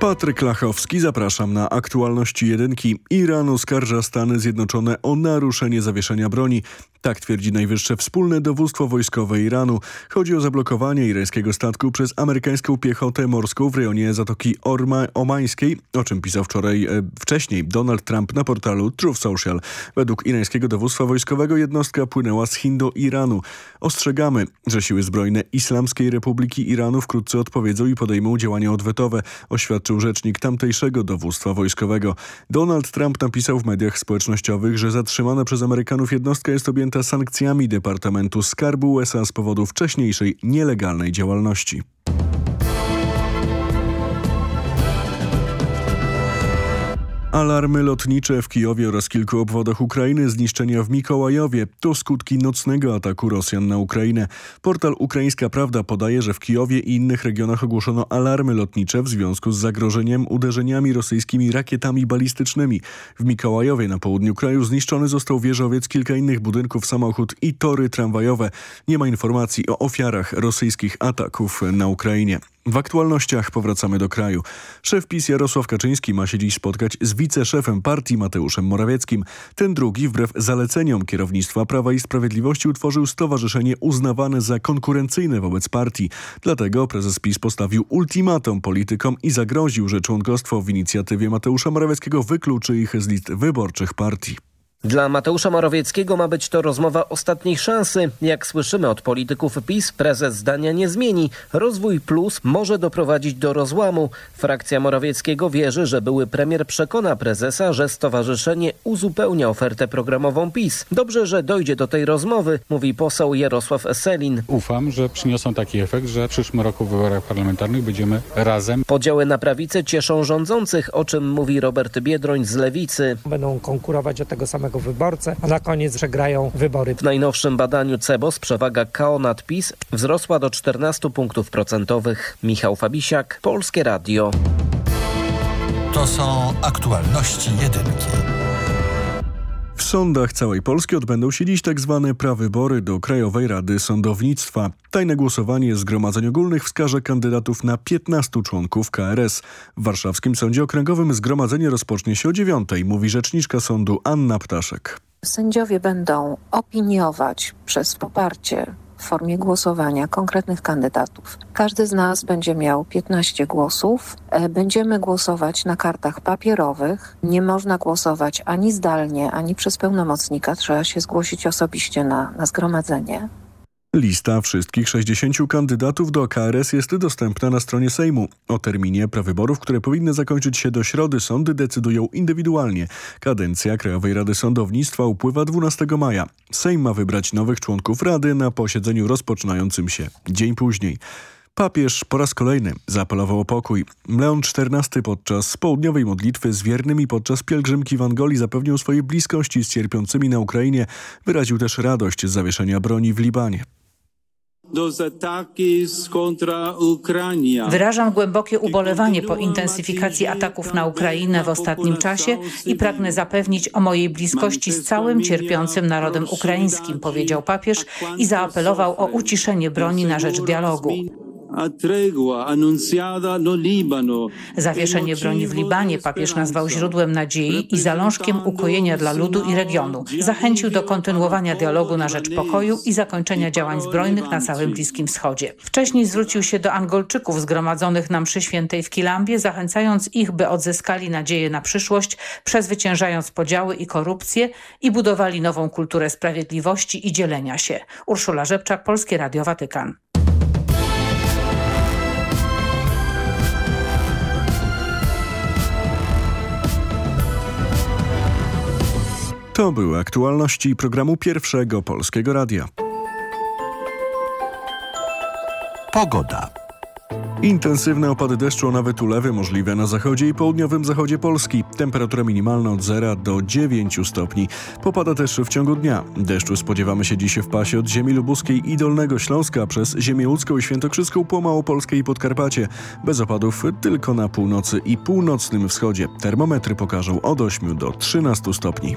Patryk Lachowski, zapraszam na aktualności jedynki. Iran oskarża Stany Zjednoczone o naruszenie zawieszenia broni. Tak twierdzi najwyższe wspólne dowództwo wojskowe Iranu. Chodzi o zablokowanie irańskiego statku przez amerykańską piechotę morską w rejonie Zatoki Orma Omańskiej, o czym pisał wczoraj e, wcześniej Donald Trump na portalu Truth Social. Według irańskiego dowództwa wojskowego jednostka płynęła z Chin do Iranu. Ostrzegamy, że siły zbrojne Islamskiej Republiki Iranu wkrótce odpowiedzą i podejmą działania odwetowe, oświadczył rzecznik tamtejszego dowództwa wojskowego. Donald Trump napisał w mediach społecznościowych, że zatrzymana przez Amerykanów jednostka jest objęta sankcjami Departamentu Skarbu USA z powodu wcześniejszej nielegalnej działalności. Alarmy lotnicze w Kijowie oraz kilku obwodach Ukrainy, zniszczenia w Mikołajowie to skutki nocnego ataku Rosjan na Ukrainę. Portal Ukraińska Prawda podaje, że w Kijowie i innych regionach ogłoszono alarmy lotnicze w związku z zagrożeniem uderzeniami rosyjskimi rakietami balistycznymi. W Mikołajowie na południu kraju zniszczony został wieżowiec, kilka innych budynków, samochód i tory tramwajowe. Nie ma informacji o ofiarach rosyjskich ataków na Ukrainie. W aktualnościach powracamy do kraju. Szef PiS Jarosław Kaczyński ma się dziś spotkać z wiceszefem partii Mateuszem Morawieckim. Ten drugi, wbrew zaleceniom kierownictwa Prawa i Sprawiedliwości, utworzył stowarzyszenie uznawane za konkurencyjne wobec partii. Dlatego prezes PiS postawił ultimatum politykom i zagroził, że członkostwo w inicjatywie Mateusza Morawieckiego wykluczy ich z list wyborczych partii. Dla Mateusza Morawieckiego ma być to rozmowa ostatniej szansy. Jak słyszymy od polityków PiS, prezes zdania nie zmieni. Rozwój Plus może doprowadzić do rozłamu. Frakcja Morawieckiego wierzy, że były premier przekona prezesa, że stowarzyszenie uzupełnia ofertę programową PiS. Dobrze, że dojdzie do tej rozmowy, mówi poseł Jarosław Selin. Ufam, że przyniosą taki efekt, że w przyszłym roku w wyborach parlamentarnych będziemy razem. Podziały na prawicy cieszą rządzących, o czym mówi Robert Biedroń z Lewicy. Będą konkurować o tego samego samego wyborcę, a na koniec przegrają wybory. W najnowszym badaniu CEBOS przewaga KO nad PiS wzrosła do 14 punktów procentowych. Michał Fabisiak, Polskie Radio. To są aktualności jedynki. W sądach całej Polski odbędą się dziś tak zwane prawybory do Krajowej Rady Sądownictwa. Tajne głosowanie Zgromadzeń Ogólnych wskaże kandydatów na 15 członków KRS. W warszawskim Sądzie Okręgowym zgromadzenie rozpocznie się o 9, mówi rzeczniczka sądu Anna Ptaszek. Sędziowie będą opiniować przez poparcie w formie głosowania konkretnych kandydatów. Każdy z nas będzie miał 15 głosów. E, będziemy głosować na kartach papierowych. Nie można głosować ani zdalnie, ani przez pełnomocnika. Trzeba się zgłosić osobiście na, na zgromadzenie. Lista wszystkich 60 kandydatów do KRS jest dostępna na stronie Sejmu. O terminie prawyborów, które powinny zakończyć się do środy, sądy decydują indywidualnie. Kadencja Krajowej Rady Sądownictwa upływa 12 maja. Sejm ma wybrać nowych członków Rady na posiedzeniu rozpoczynającym się dzień później. Papież po raz kolejny zaapelował o pokój. Leon XIV podczas południowej modlitwy z wiernymi podczas pielgrzymki w Angolii zapewnił swojej bliskości z cierpiącymi na Ukrainie. Wyraził też radość z zawieszenia broni w Libanie. Wyrażam głębokie ubolewanie po intensyfikacji ataków na Ukrainę w ostatnim czasie i pragnę zapewnić o mojej bliskości z całym cierpiącym narodem ukraińskim, powiedział papież i zaapelował o uciszenie broni na rzecz dialogu. Zawieszenie broni w Libanie papież nazwał źródłem nadziei i zalążkiem ukojenia dla ludu i regionu. Zachęcił do kontynuowania dialogu na rzecz pokoju i zakończenia działań zbrojnych na całym Bliskim Wschodzie. Wcześniej zwrócił się do Angolczyków zgromadzonych na mszy świętej w Kilambie, zachęcając ich, by odzyskali nadzieję na przyszłość, przezwyciężając podziały i korupcję i budowali nową kulturę sprawiedliwości i dzielenia się. Urszula Rzepczak, Polskie Radio Watykan. To były aktualności programu Pierwszego Polskiego Radia. Pogoda. Intensywne opady deszczu, nawet ulewy możliwe na zachodzie i południowym zachodzie Polski. Temperatura minimalna od 0 do 9 stopni. Popada też w ciągu dnia. Deszczu spodziewamy się dziś w pasie od ziemi lubuskiej i Dolnego Śląska przez ziemię łódzką i świętokrzyską po Małopolskę i Podkarpacie. Bez opadów tylko na północy i północnym wschodzie. Termometry pokażą od 8 do 13 stopni.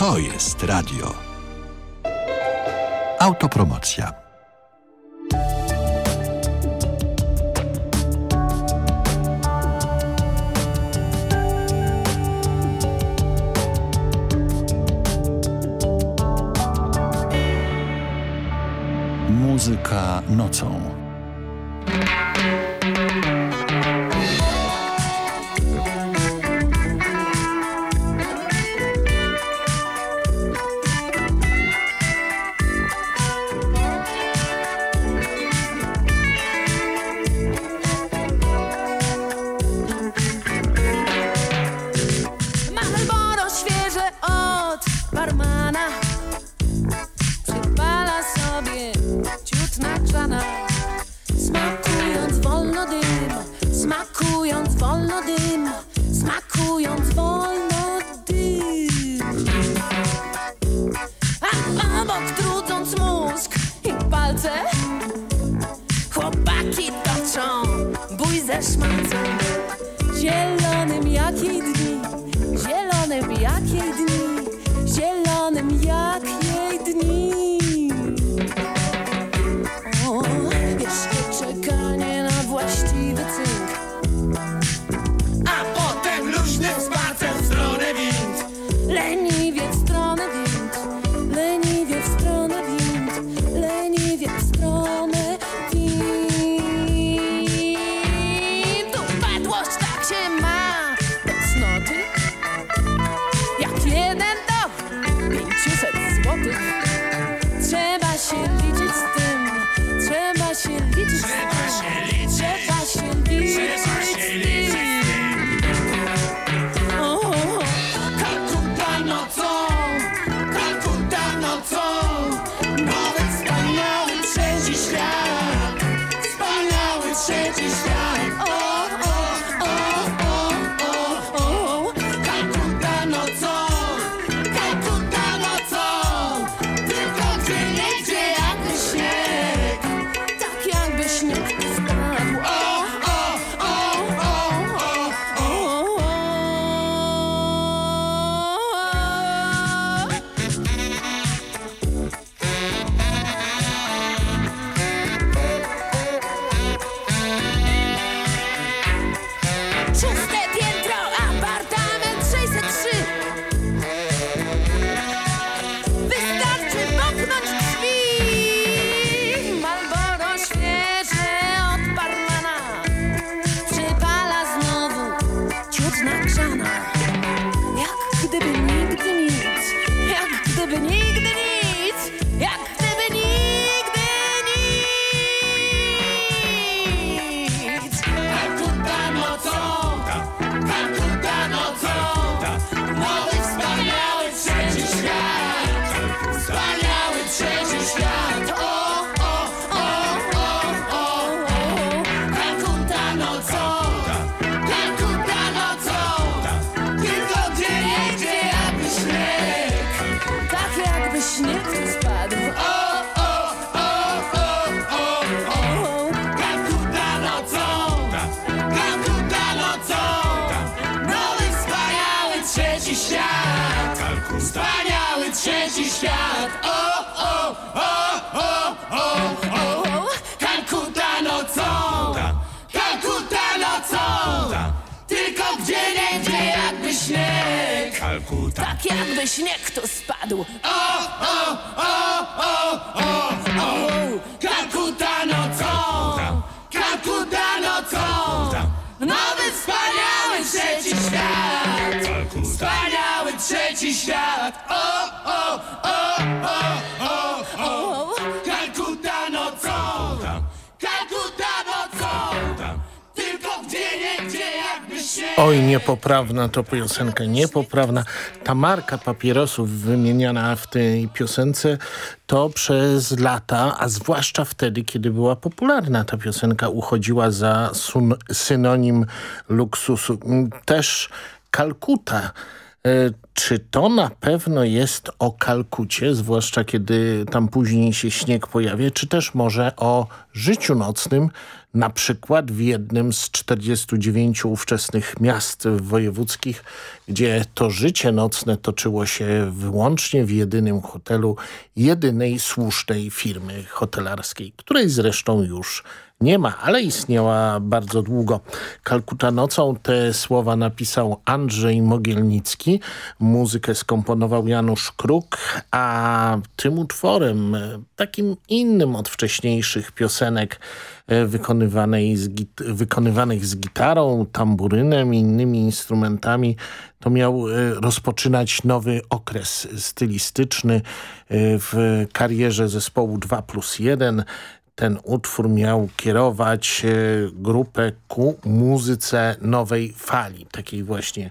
To jest radio. Autopromocja. Muzyka nocą. Tak jakby śnieg tu spadł. O, o, o, o, o, o. Kalkuta nocą, Kalkuta nocą. Nowy wspaniały trzeci świat. Wspaniały trzeci świat. O, o, o, o, o, o. Oj, niepoprawna to piosenka, niepoprawna. Ta marka papierosów wymieniana w tej piosence to przez lata, a zwłaszcza wtedy, kiedy była popularna ta piosenka, uchodziła za synonim luksusu. Mm, Też Kalkuta. Czy to na pewno jest o Kalkucie, zwłaszcza kiedy tam później się śnieg pojawia, czy też może o życiu nocnym, na przykład w jednym z 49 ówczesnych miast wojewódzkich, gdzie to życie nocne toczyło się wyłącznie w jedynym hotelu jedynej słusznej firmy hotelarskiej, której zresztą już nie ma, ale istniała bardzo długo. Kalkuta nocą te słowa napisał Andrzej Mogielnicki, muzykę skomponował Janusz Kruk, a tym utworem, e, takim innym od wcześniejszych piosenek e, wykonywanej z wykonywanych z gitarą, tamburynem i innymi instrumentami, to miał e, rozpoczynać nowy okres stylistyczny w karierze zespołu 2 plus 1 ten utwór miał kierować grupę ku muzyce nowej fali, takiej właśnie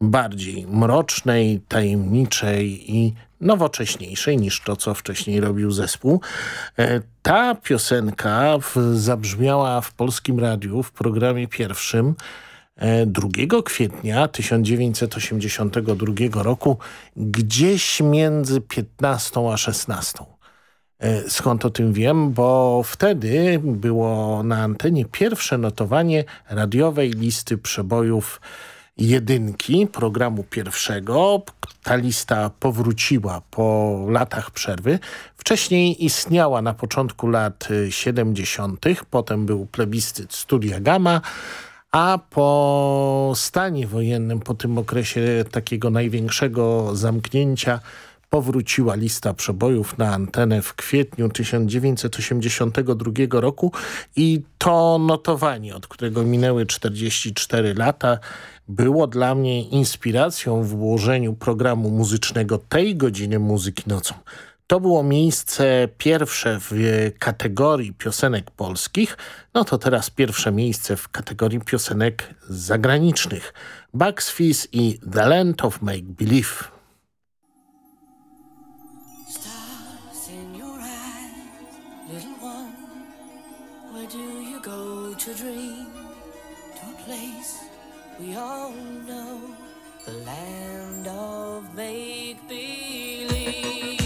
bardziej mrocznej, tajemniczej i nowocześniejszej niż to, co wcześniej robił zespół. E, Ta piosenka zabrzmiała w Polskim Radiu w programie pierwszym e, 2 kwietnia 1982 roku gdzieś między 15 a 16. E, Skąd o tym wiem? Bo wtedy było na antenie pierwsze notowanie radiowej listy przebojów jedynki programu pierwszego. Ta lista powróciła po latach przerwy. Wcześniej istniała na początku lat y, 70., potem był plebiscyt Studia Gamma, a po stanie wojennym, po tym okresie takiego największego zamknięcia, powróciła lista przebojów na antenę w kwietniu 1982 roku i to notowanie, od którego minęły 44 lata, było dla mnie inspiracją w ułożeniu programu muzycznego tej godziny muzyki nocą. To było miejsce pierwsze w kategorii piosenek polskich, no to teraz pierwsze miejsce w kategorii piosenek zagranicznych. Bugs Fizz i The Land of Make Believe. To dream? To a place we all know, the land of make Voices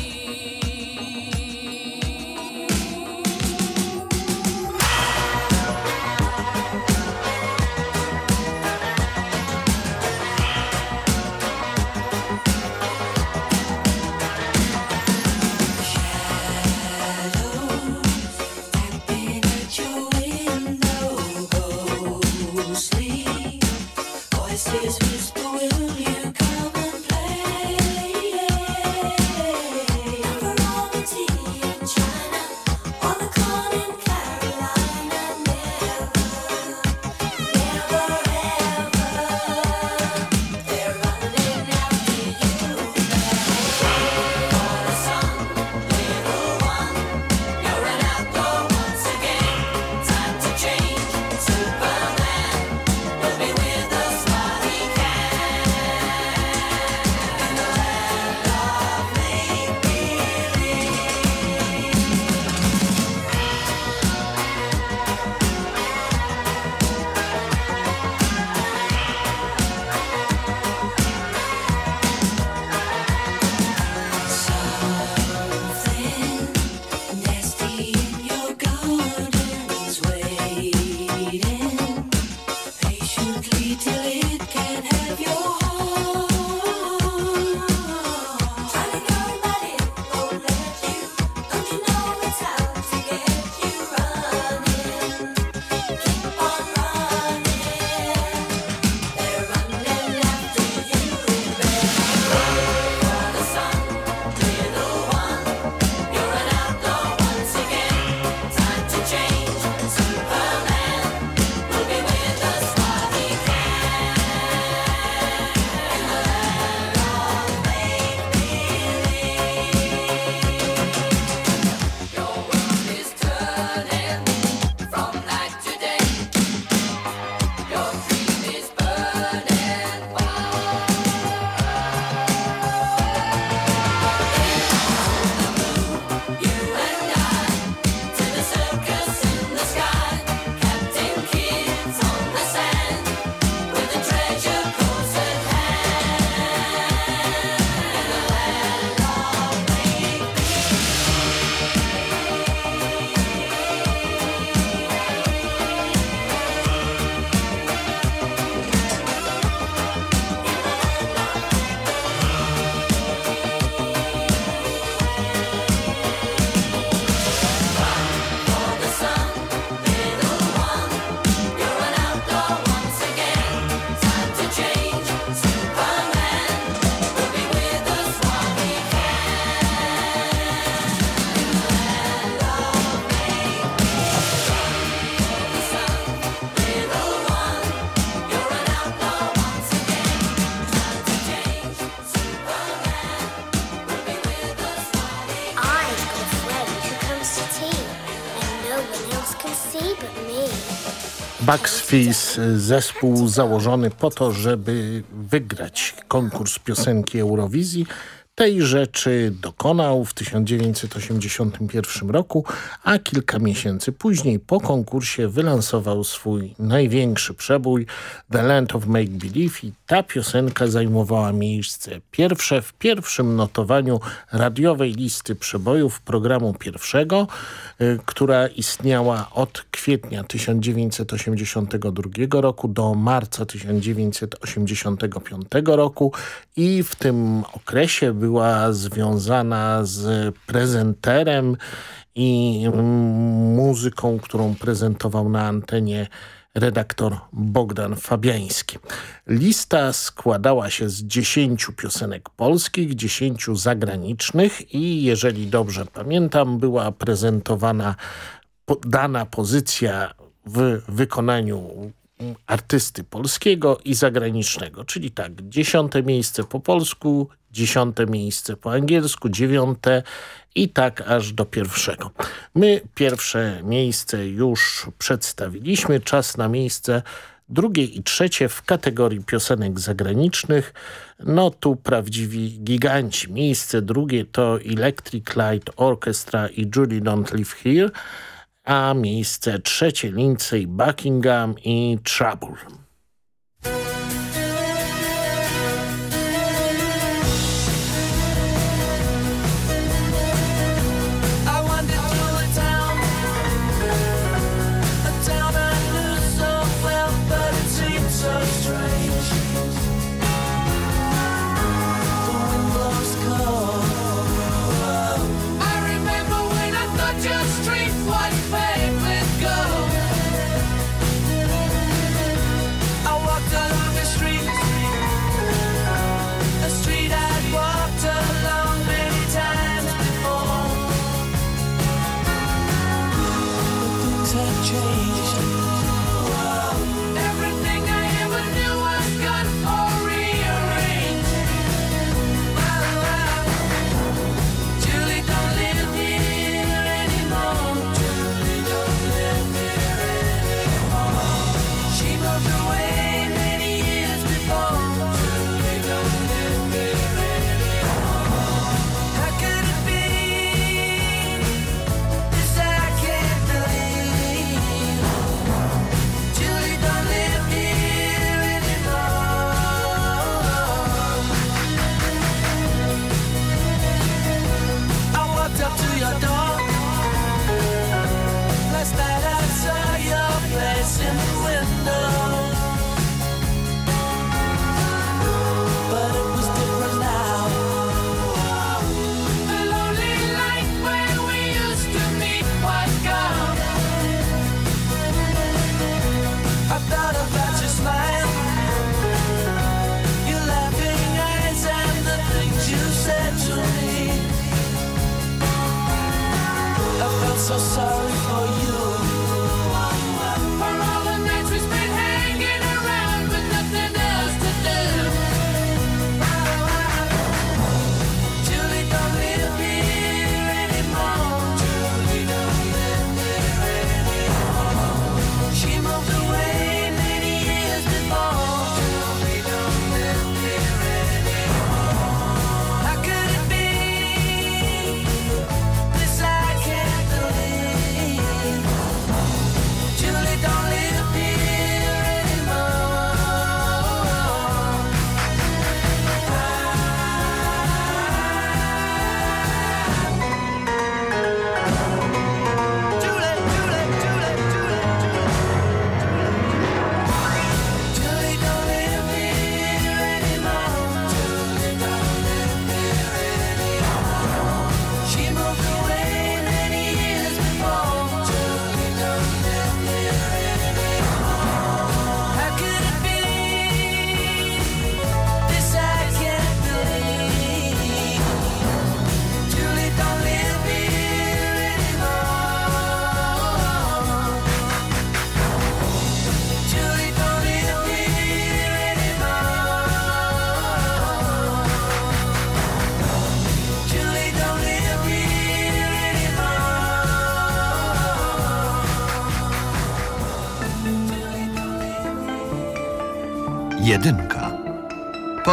Fizz, zespół założony po to, żeby wygrać konkurs piosenki Eurowizji, tej rzeczy dokonał w 1981 roku, a kilka miesięcy później po konkursie wylansował swój największy przebój The Land of Make Believe i ta piosenka zajmowała miejsce pierwsze w pierwszym notowaniu radiowej listy przebojów programu pierwszego, y, która istniała od kwietnia 1982 roku do marca 1985 roku i w tym okresie był była związana z prezenterem i muzyką, którą prezentował na antenie redaktor Bogdan Fabiański. Lista składała się z dziesięciu piosenek polskich, dziesięciu zagranicznych i jeżeli dobrze pamiętam była prezentowana dana pozycja w wykonaniu artysty polskiego i zagranicznego, czyli tak, dziesiąte miejsce po polsku, dziesiąte miejsce po angielsku, dziewiąte i tak aż do pierwszego. My pierwsze miejsce już przedstawiliśmy, czas na miejsce drugie i trzecie w kategorii piosenek zagranicznych. No tu prawdziwi giganci. Miejsce drugie to Electric Light Orchestra i Julie Don't Live Here, a miejsce trzecie Lindsay Buckingham i Trouble.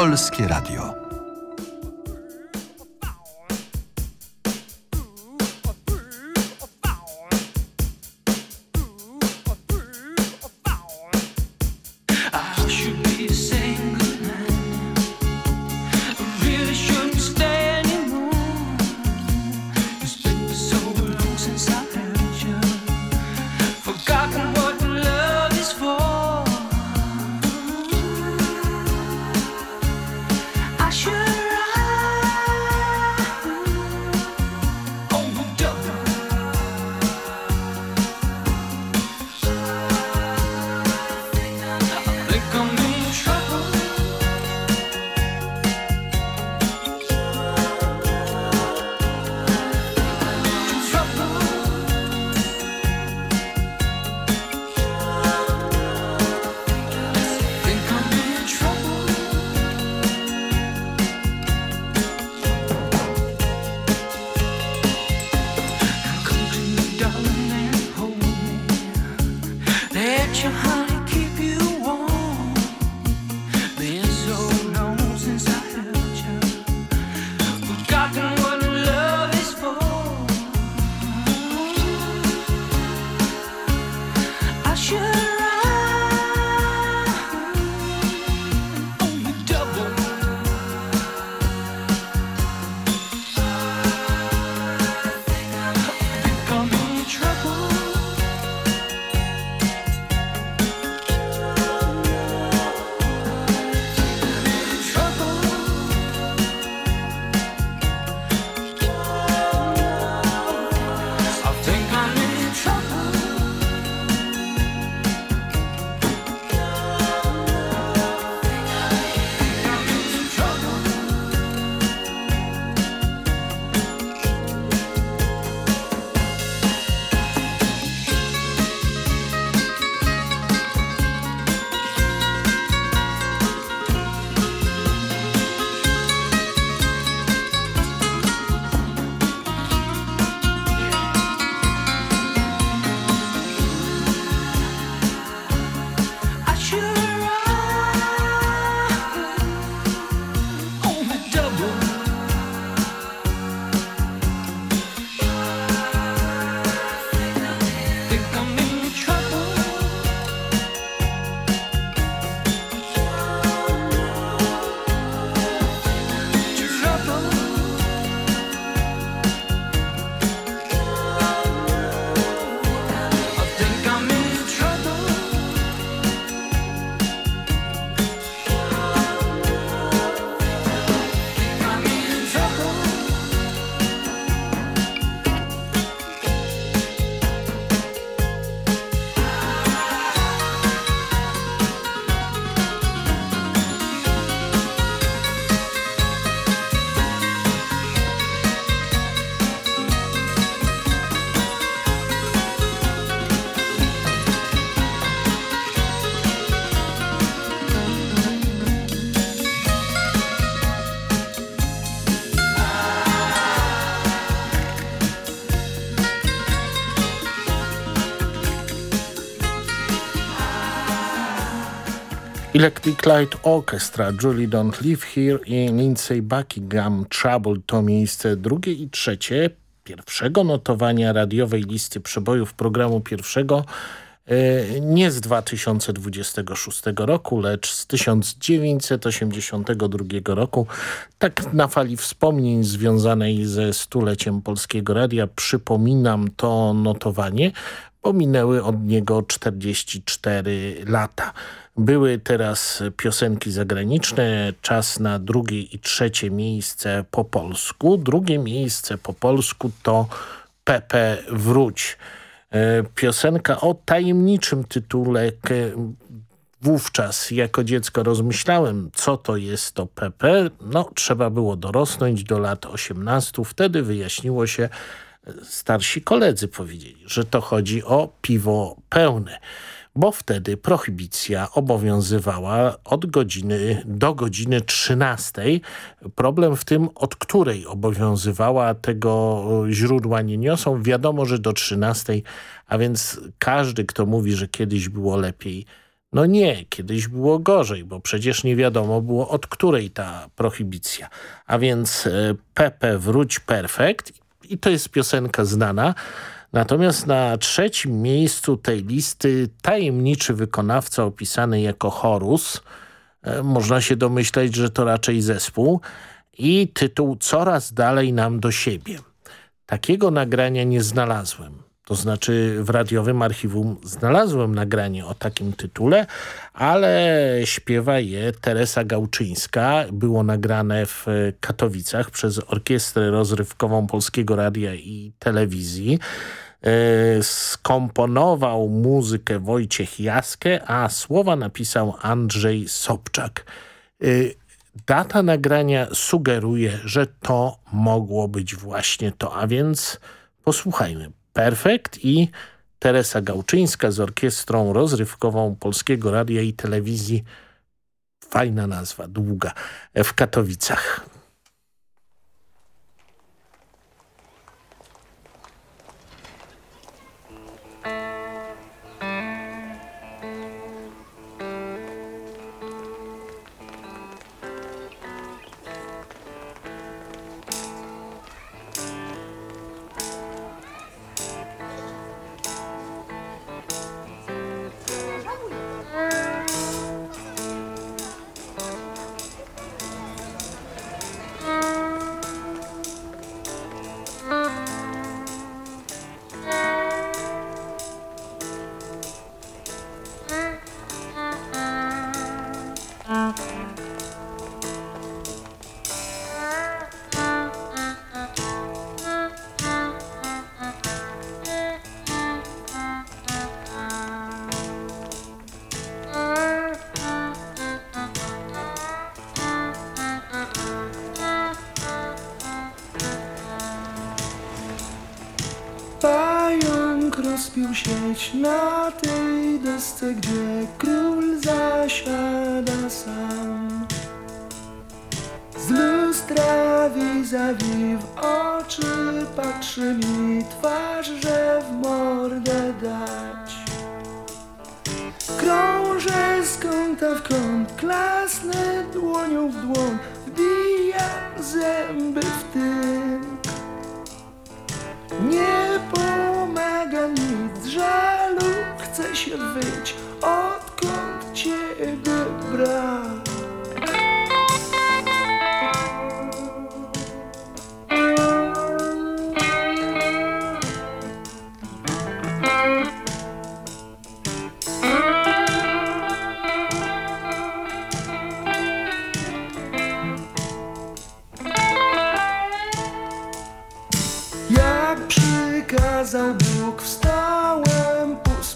Polskie Radio. Electric Light Orchestra, Julie Don't Live Here i Lindsay Buckingham Trouble to miejsce drugie i trzecie pierwszego notowania radiowej listy przebojów programu pierwszego e, nie z 2026 roku, lecz z 1982 roku. Tak na fali wspomnień związanej ze stuleciem Polskiego Radia przypominam to notowanie, bo minęły od niego 44 lata. Były teraz piosenki zagraniczne, czas na drugie i trzecie miejsce po polsku. Drugie miejsce po polsku to Pepe Wróć. E, piosenka o tajemniczym tytule. Wówczas jako dziecko rozmyślałem, co to jest to Pepe. No, trzeba było dorosnąć do lat 18. Wtedy wyjaśniło się, starsi koledzy powiedzieli, że to chodzi o piwo pełne bo wtedy prohibicja obowiązywała od godziny do godziny 13. Problem w tym, od której obowiązywała, tego źródła nie niosą. Wiadomo, że do 13, a więc każdy, kto mówi, że kiedyś było lepiej, No nie, kiedyś było gorzej, bo przecież nie wiadomo było od której ta prohibicja. A więc e, Pepe wróć perfekt i to jest piosenka znana. Natomiast na trzecim miejscu tej listy tajemniczy wykonawca opisany jako Horus. E, można się domyśleć, że to raczej zespół. I tytuł Coraz dalej nam do siebie. Takiego nagrania nie znalazłem. To znaczy w radiowym archiwum znalazłem nagranie o takim tytule, ale śpiewa je Teresa Gałczyńska. Było nagrane w Katowicach przez Orkiestrę Rozrywkową Polskiego Radia i Telewizji. E, skomponował muzykę Wojciech Jaskę, a słowa napisał Andrzej Sobczak. E, data nagrania sugeruje, że to mogło być właśnie to, a więc posłuchajmy. Perfekt i Teresa Gałczyńska z Orkiestrą Rozrywkową Polskiego Radia i Telewizji. Fajna nazwa, długa, w Katowicach. Rozpił sieć na tej desce, gdzie król zasiada sam. Z lustra w oczy patrzy mi twarz, że w mordę dać. Krążę z kąta w kąt, klasnę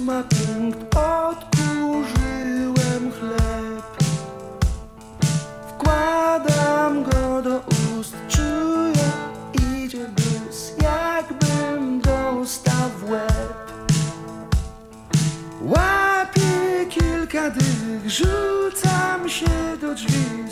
ósma punkt, odkurzyłem chleb. Wkładam go do ust, czuję, idzie bus, jakbym dostał w łeb. Łapię kilka dych, rzucam się do drzwi,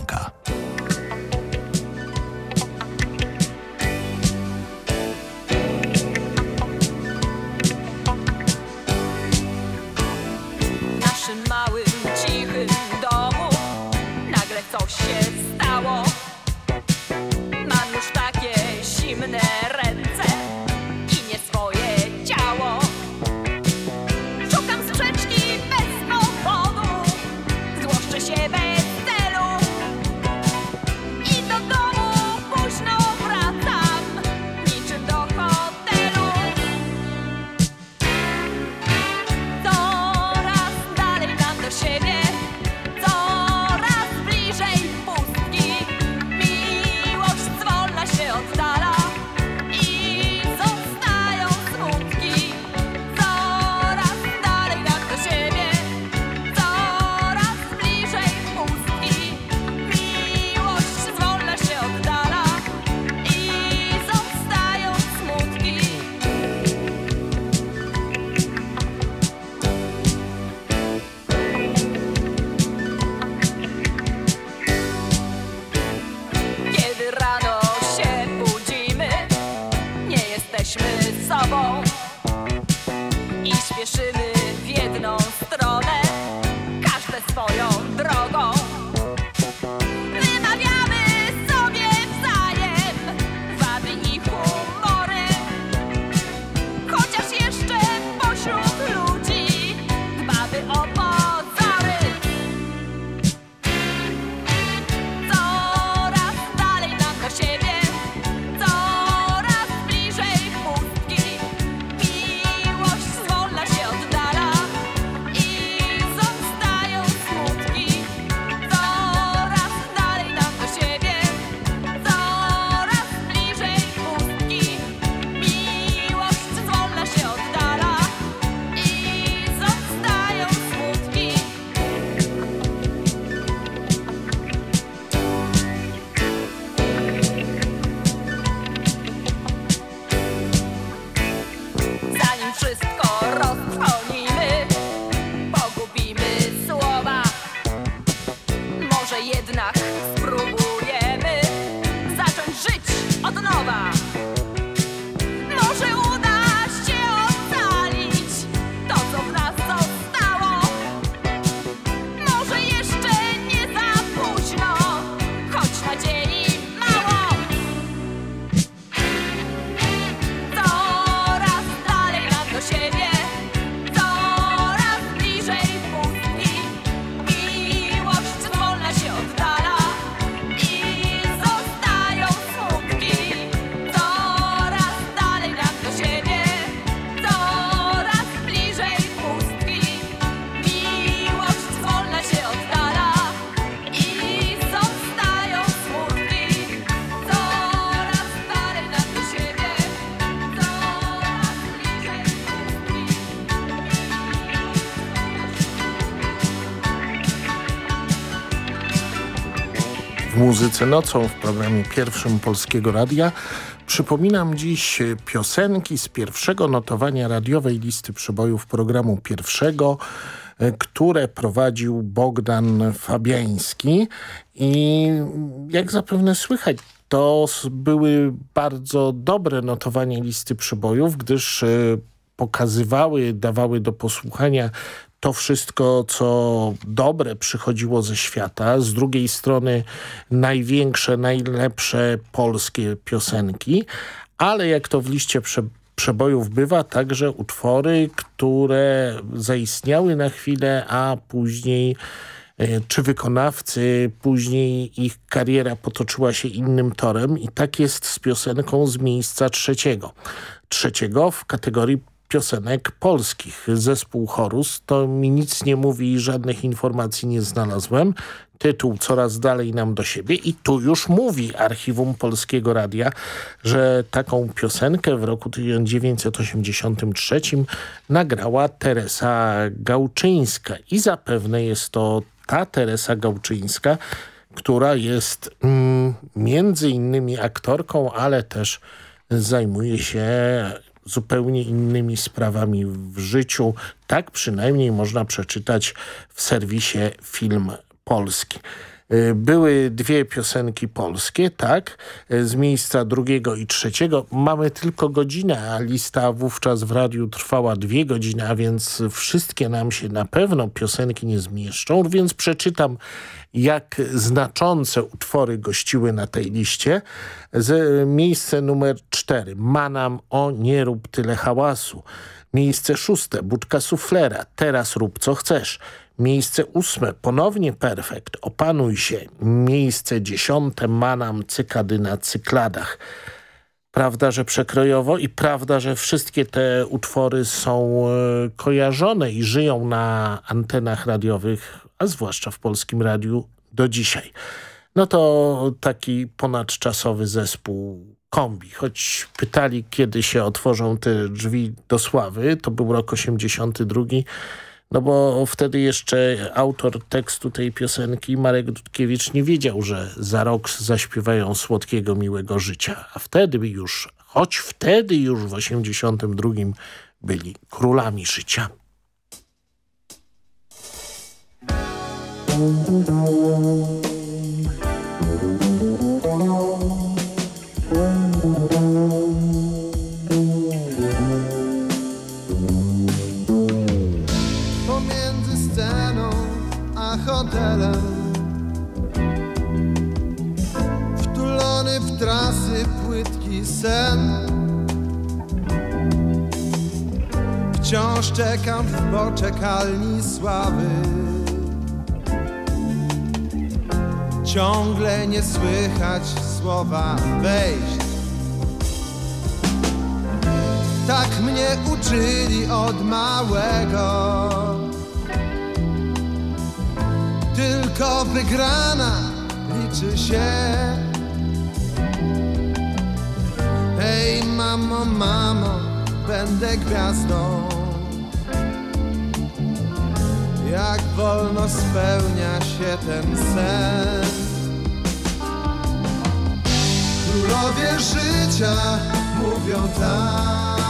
Muzyce nocą w programie pierwszym Polskiego Radia. Przypominam dziś piosenki z pierwszego notowania radiowej listy przebojów programu pierwszego, e, które prowadził Bogdan Fabiański i jak zapewne słychać to były bardzo dobre notowania listy przybojów, gdyż e, pokazywały, dawały do posłuchania to wszystko, co dobre przychodziło ze świata. Z drugiej strony największe, najlepsze polskie piosenki, ale jak to w liście prze przebojów bywa, także utwory, które zaistniały na chwilę, a później e, czy wykonawcy, później ich kariera potoczyła się innym torem i tak jest z piosenką z miejsca trzeciego. Trzeciego w kategorii piosenek polskich. Zespół Chorus, to mi nic nie mówi, żadnych informacji nie znalazłem. Tytuł coraz dalej nam do siebie i tu już mówi Archiwum Polskiego Radia, że taką piosenkę w roku 1983 nagrała Teresa Gałczyńska i zapewne jest to ta Teresa Gałczyńska, która jest mm, między innymi aktorką, ale też zajmuje się zupełnie innymi sprawami w życiu. Tak przynajmniej można przeczytać w serwisie Film Polski. Y, były dwie piosenki polskie, tak, y, z miejsca drugiego i trzeciego. Mamy tylko godzinę, a lista wówczas w radiu trwała dwie godziny, a więc wszystkie nam się na pewno piosenki nie zmieszczą, więc przeczytam jak znaczące utwory gościły na tej liście. Z, miejsce numer cztery. Manam o nie rób tyle hałasu. Miejsce szóste. Budka suflera. Teraz rób co chcesz. Miejsce ósme, ponownie perfekt, opanuj się. Miejsce dziesiąte, manam cykady na cykladach. Prawda, że przekrojowo i prawda, że wszystkie te utwory są e, kojarzone i żyją na antenach radiowych, a zwłaszcza w Polskim Radiu do dzisiaj. No to taki ponadczasowy zespół kombi. Choć pytali, kiedy się otworzą te drzwi do sławy, to był rok 82, no bo wtedy jeszcze autor tekstu tej piosenki, Marek Dudkiewicz, nie wiedział, że za rok zaśpiewają Słodkiego Miłego Życia. A wtedy już, choć wtedy już w 82 byli królami życia. Trasy płytki sen. Wciąż czekam w poczekalni sławy. Ciągle nie słychać słowa wejść. Tak mnie uczyli od małego. Tylko wygrana liczy się. Hej, mamo, mamo, będę gwiazdą. Jak wolno spełnia się ten sen. Królowie życia mówią tak.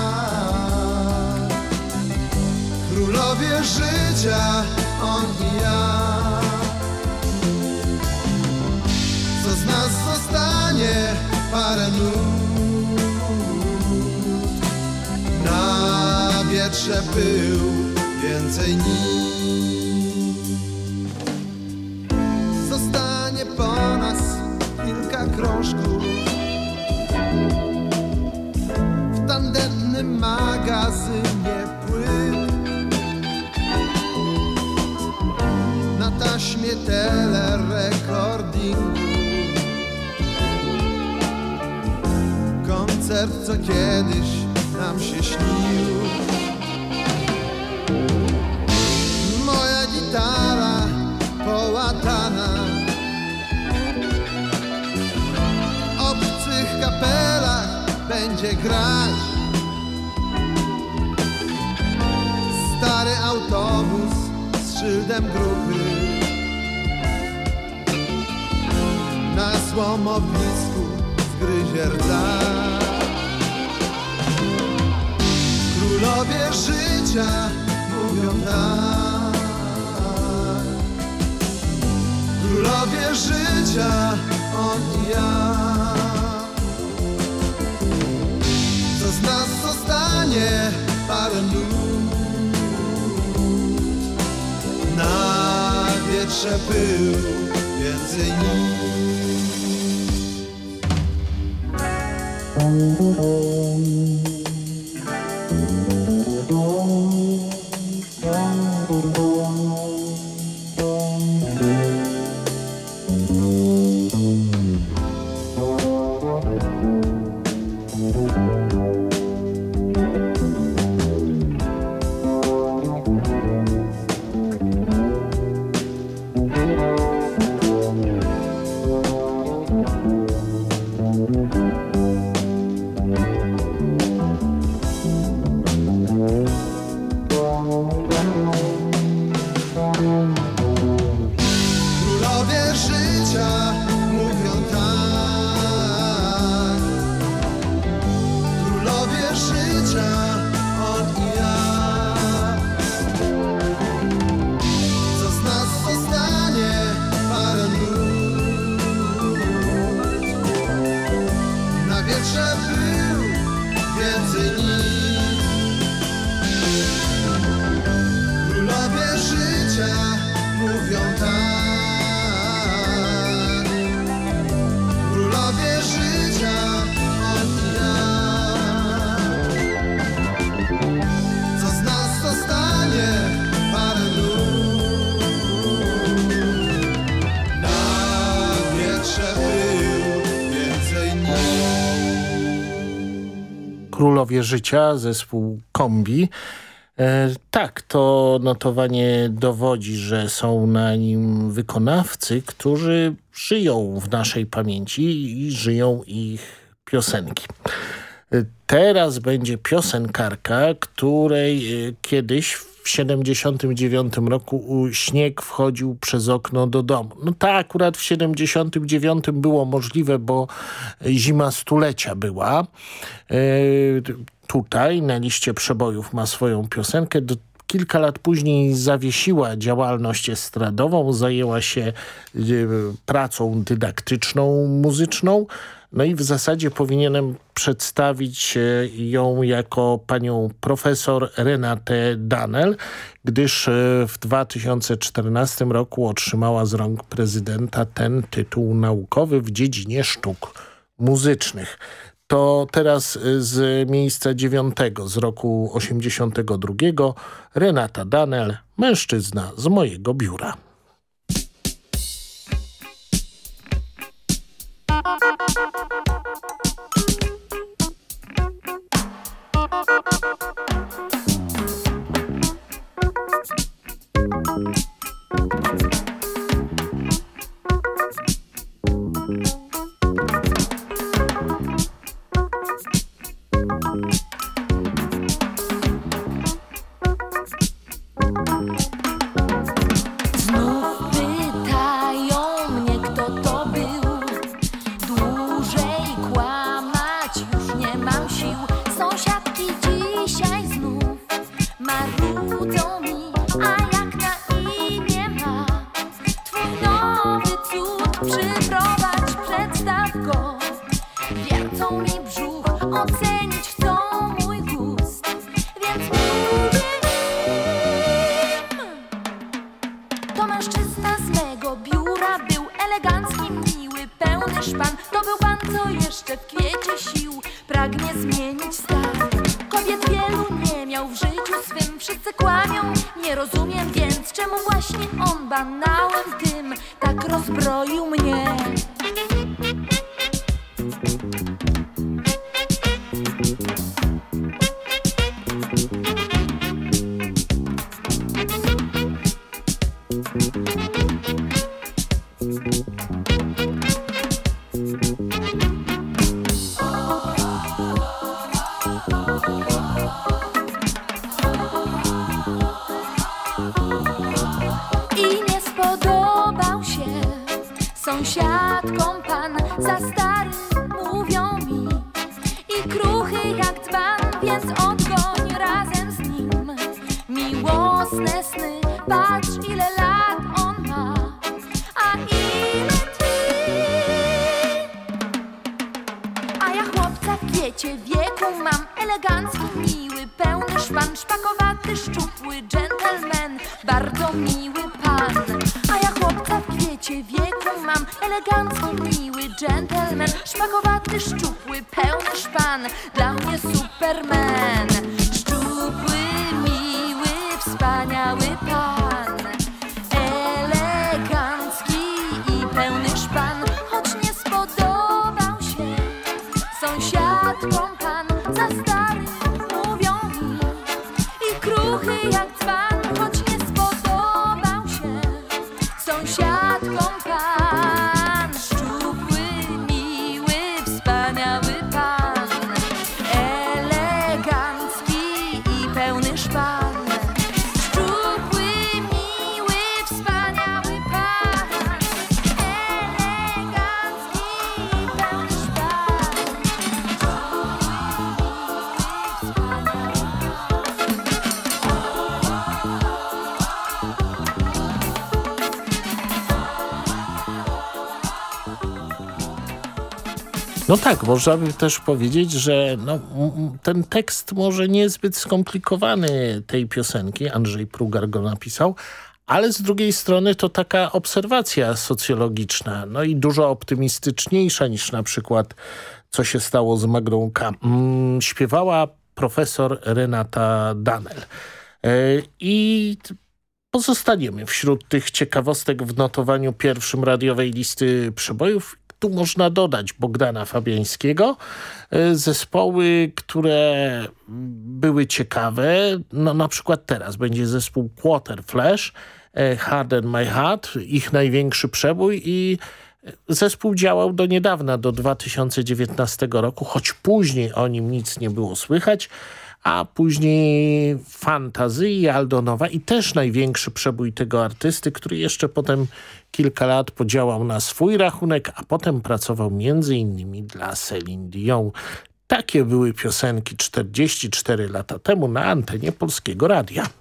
Królowie życia, on i ja. Co z nas zostanie parę nut wietrze pył więcej nic. Zostanie po nas kilka krążków. W tandetnym magazynie płyt Na taśmie telerekordingu. Koncert, co kiedyś nam się śnił. Moja gitara połatana obcych kapelach będzie grać. Stary autobus z szyldem grupy na złomowisku gryzie rdza. Królowie życia mówią tak. Królowie życia, on i ja. Co z nas zostanie parę nut Na wietrze pył więcej nic Życia, zespół Kombi. E, tak, to notowanie dowodzi, że są na nim wykonawcy, którzy żyją w naszej pamięci i żyją ich piosenki. E, teraz będzie piosenkarka, której e, kiedyś w 79 roku śnieg wchodził przez okno do domu. No tak, akurat w 79 było możliwe, bo zima stulecia była. Tutaj na liście przebojów ma swoją piosenkę. Do, kilka lat później zawiesiła działalność estradową, zajęła się y, pracą dydaktyczną, muzyczną. No i w zasadzie powinienem przedstawić ją jako panią profesor Renatę Danel, gdyż e, w 2014 roku otrzymała z rąk prezydenta ten tytuł naukowy w dziedzinie sztuk muzycznych. To teraz y, z miejsca dziewiątego z roku 82 Renata Danel, mężczyzna z mojego biura. No można by też powiedzieć, że no, ten tekst może niezbyt skomplikowany tej piosenki, Andrzej Prugar go napisał, ale z drugiej strony to taka obserwacja socjologiczna, no i dużo optymistyczniejsza niż na przykład co się stało z Magdą K. Mm, śpiewała profesor Renata Danel. E, I pozostaniemy wśród tych ciekawostek w notowaniu pierwszym radiowej listy przebojów tu można dodać Bogdana Fabiańskiego. E, zespoły, które były ciekawe, no na przykład teraz będzie zespół Quarter Flash, e, Harden My Heart, ich największy przebój i Zespół działał do niedawna, do 2019 roku, choć później o nim nic nie było słychać, a później Fantazy i Aldonowa i też największy przebój tego artysty, który jeszcze potem kilka lat podziałał na swój rachunek, a potem pracował innymi dla Celine Dion. Takie były piosenki 44 lata temu na antenie Polskiego Radia.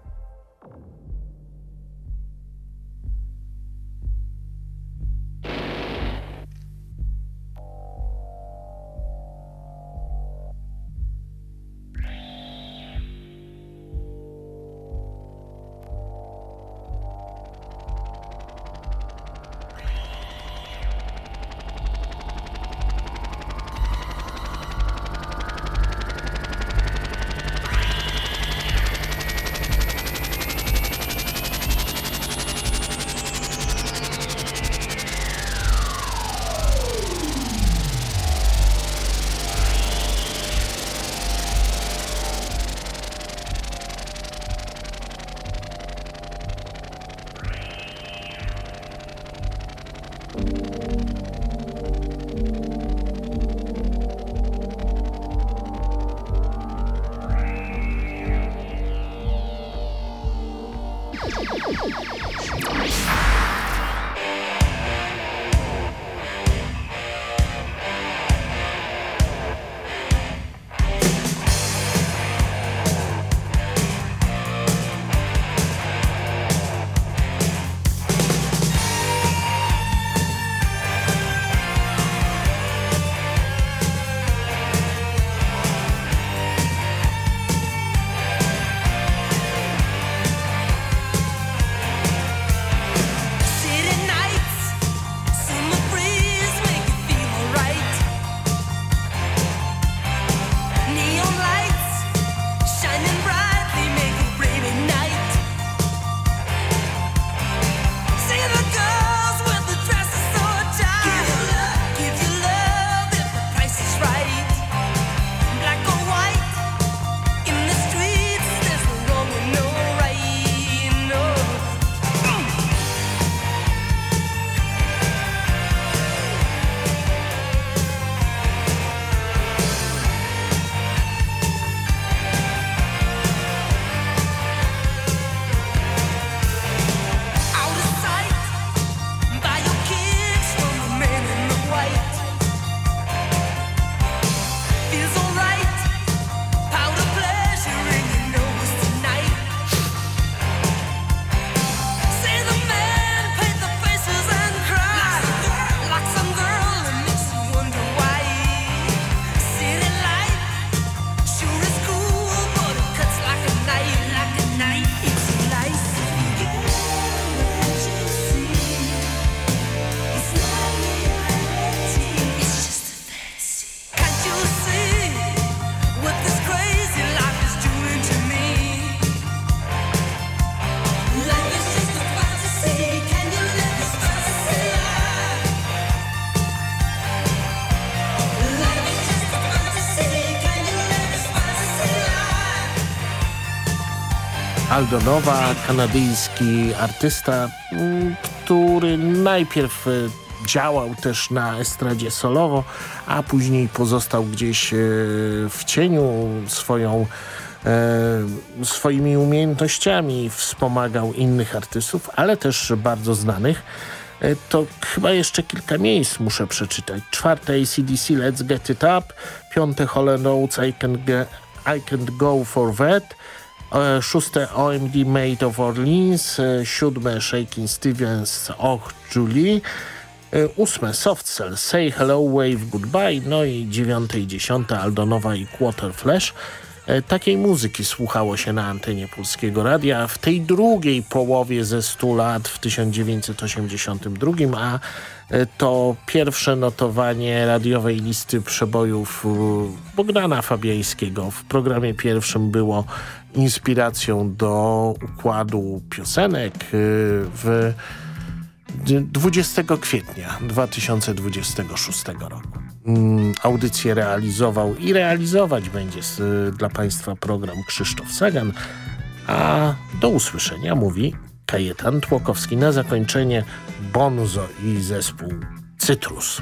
Aldo Nova, kanadyjski artysta, mm, który najpierw e, działał też na estradzie solowo, a później pozostał gdzieś e, w cieniu swoją e, swoimi umiejętnościami wspomagał innych artystów, ale też bardzo znanych. To chyba jeszcze kilka miejsc muszę przeczytać. Czwarte ACDC Let's Get It Up, piąte Holland I Can't, I can't Go For That, szóste OMD Made of Orleans, e, siódme Shaking Stevens Och Julie, e, ósme Soft Cell Say Hello Wave Goodbye, no i dziewiąte i dziesiąte Aldonowa i Quarter Flash. Takiej muzyki słuchało się na antenie Polskiego Radia w tej drugiej połowie ze 100 lat w 1982, a to pierwsze notowanie radiowej listy przebojów Bogdana Fabiańskiego. W programie pierwszym było inspiracją do układu piosenek y, w 20 kwietnia 2026 roku. Mm, audycję realizował i realizować będzie dla Państwa program Krzysztof Sagan, a do usłyszenia mówi Kajetan Tłokowski. Na zakończenie Bonzo i zespół Cytrus.